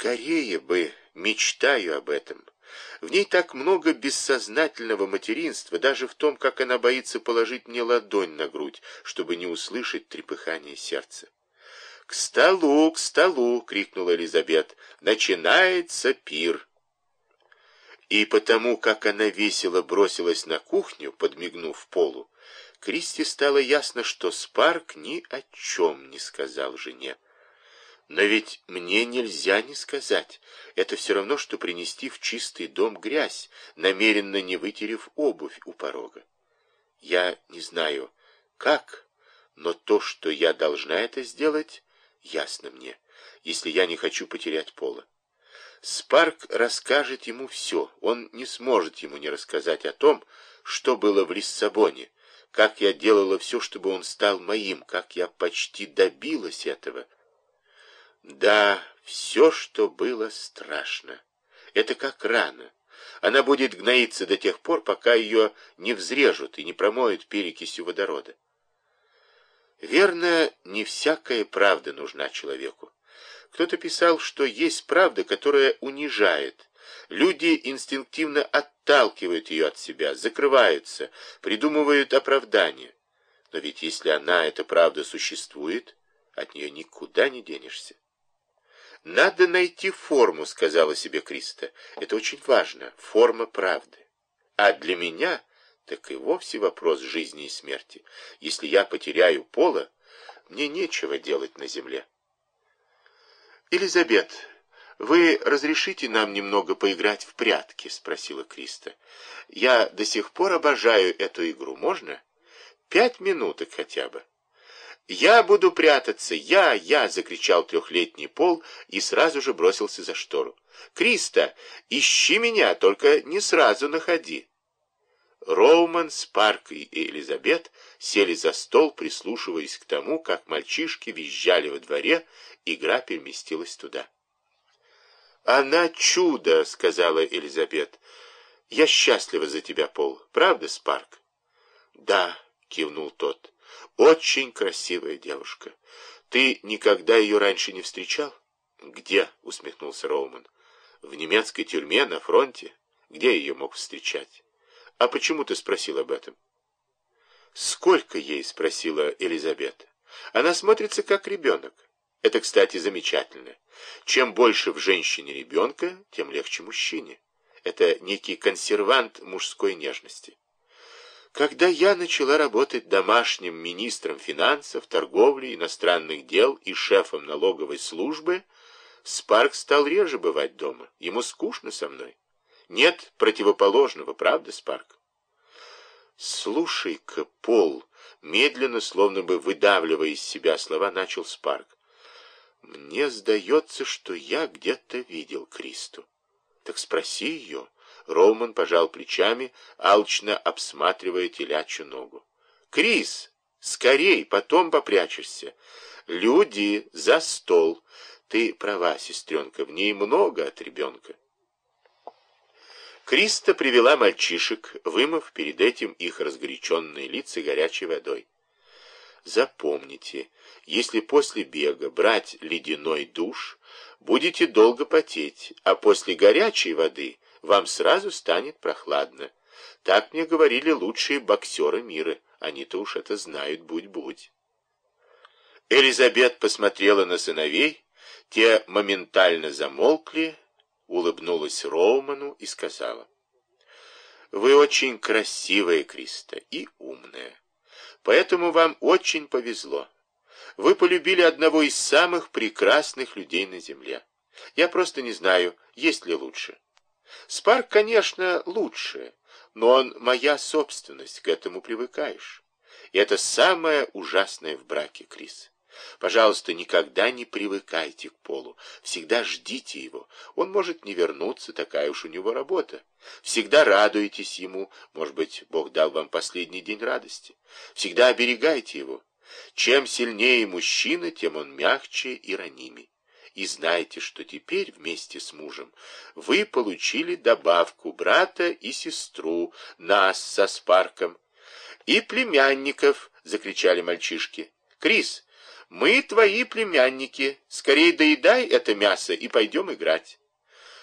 Скорее бы, мечтаю об этом. В ней так много бессознательного материнства, даже в том, как она боится положить мне ладонь на грудь, чтобы не услышать трепыхание сердца. «К столу, к столу!» — крикнула Элизабет. «Начинается пир!» И потому, как она весело бросилась на кухню, подмигнув полу, Кристи стало ясно, что Спарк ни о чем не сказал жене. Но ведь мне нельзя не сказать. Это все равно, что принести в чистый дом грязь, намеренно не вытерев обувь у порога. Я не знаю, как, но то, что я должна это сделать, ясно мне, если я не хочу потерять пола. Спарк расскажет ему все. Он не сможет ему не рассказать о том, что было в Лиссабоне, как я делала все, чтобы он стал моим, как я почти добилась этого. Да, все, что было страшно. Это как рана. Она будет гноиться до тех пор, пока ее не взрежут и не промоют перекисью водорода. Верно, не всякая правда нужна человеку. Кто-то писал, что есть правда, которая унижает. Люди инстинктивно отталкивают ее от себя, закрываются, придумывают оправдания. Но ведь если она, эта правда, существует, от нее никуда не денешься. «Надо найти форму», — сказала себе Криста. «Это очень важно, форма правды. А для меня так и вовсе вопрос жизни и смерти. Если я потеряю пола, мне нечего делать на земле». «Элизабет, вы разрешите нам немного поиграть в прятки?» — спросила Криста. «Я до сих пор обожаю эту игру. Можно? Пять минуток хотя бы». «Я буду прятаться! Я! Я!» — закричал трехлетний Пол и сразу же бросился за штору. «Криста, ищи меня, только не сразу находи!» Роуман, Спарк и Элизабет сели за стол, прислушиваясь к тому, как мальчишки визжали во дворе, игра переместилась туда. «Она чудо!» — сказала Элизабет. «Я счастлива за тебя, Пол. Правда, Спарк?» «Да», — кивнул тот. Очень красивая девушка. Ты никогда ее раньше не встречал? Где? Усмехнулся Роуман. В немецкой тюрьме на фронте. Где ее мог встречать? А почему ты спросил об этом? Сколько ей? Спросила Елизабета. Она смотрится как ребенок. Это, кстати, замечательно. Чем больше в женщине ребенка, тем легче мужчине. Это некий консервант мужской нежности. Когда я начала работать домашним министром финансов, торговли, иностранных дел и шефом налоговой службы, Спарк стал реже бывать дома. Ему скучно со мной. Нет противоположного, правда, Спарк? Слушай-ка, Пол, медленно, словно бы выдавливая из себя слова, начал Спарк. Мне сдается, что я где-то видел Кристу. Так спроси ее. Роуман пожал плечами, алчно обсматривая телячью ногу. «Крис, скорей, потом попрячешься. Люди, за стол. Ты права, сестренка, в ней много от ребенка». Криста привела мальчишек, вымыв перед этим их разгоряченные лица горячей водой. Запомните, если после бега брать ледяной душ, будете долго потеть, а после горячей воды вам сразу станет прохладно. Так мне говорили лучшие боксеры мира. Они-то уж это знают, будь-будь. Элизабет посмотрела на сыновей, те моментально замолкли, улыбнулась Роуману и сказала, «Вы очень красивая, Криста, и умная, поэтому вам очень повезло. Вы полюбили одного из самых прекрасных людей на земле. Я просто не знаю, есть ли лучше». Спарк, конечно, лучше, но он моя собственность, к этому привыкаешь. И это самое ужасное в браке, Крис. Пожалуйста, никогда не привыкайте к Полу. Всегда ждите его. Он может не вернуться, такая уж у него работа. Всегда радуйтесь ему. Может быть, Бог дал вам последний день радости. Всегда оберегайте его. Чем сильнее мужчина, тем он мягче и ранимее и знайте, что теперь вместе с мужем вы получили добавку брата и сестру, нас со Спарком. И племянников, закричали мальчишки. Крис, Мы твои племянники. Скорее доедай это мясо и пойдем играть.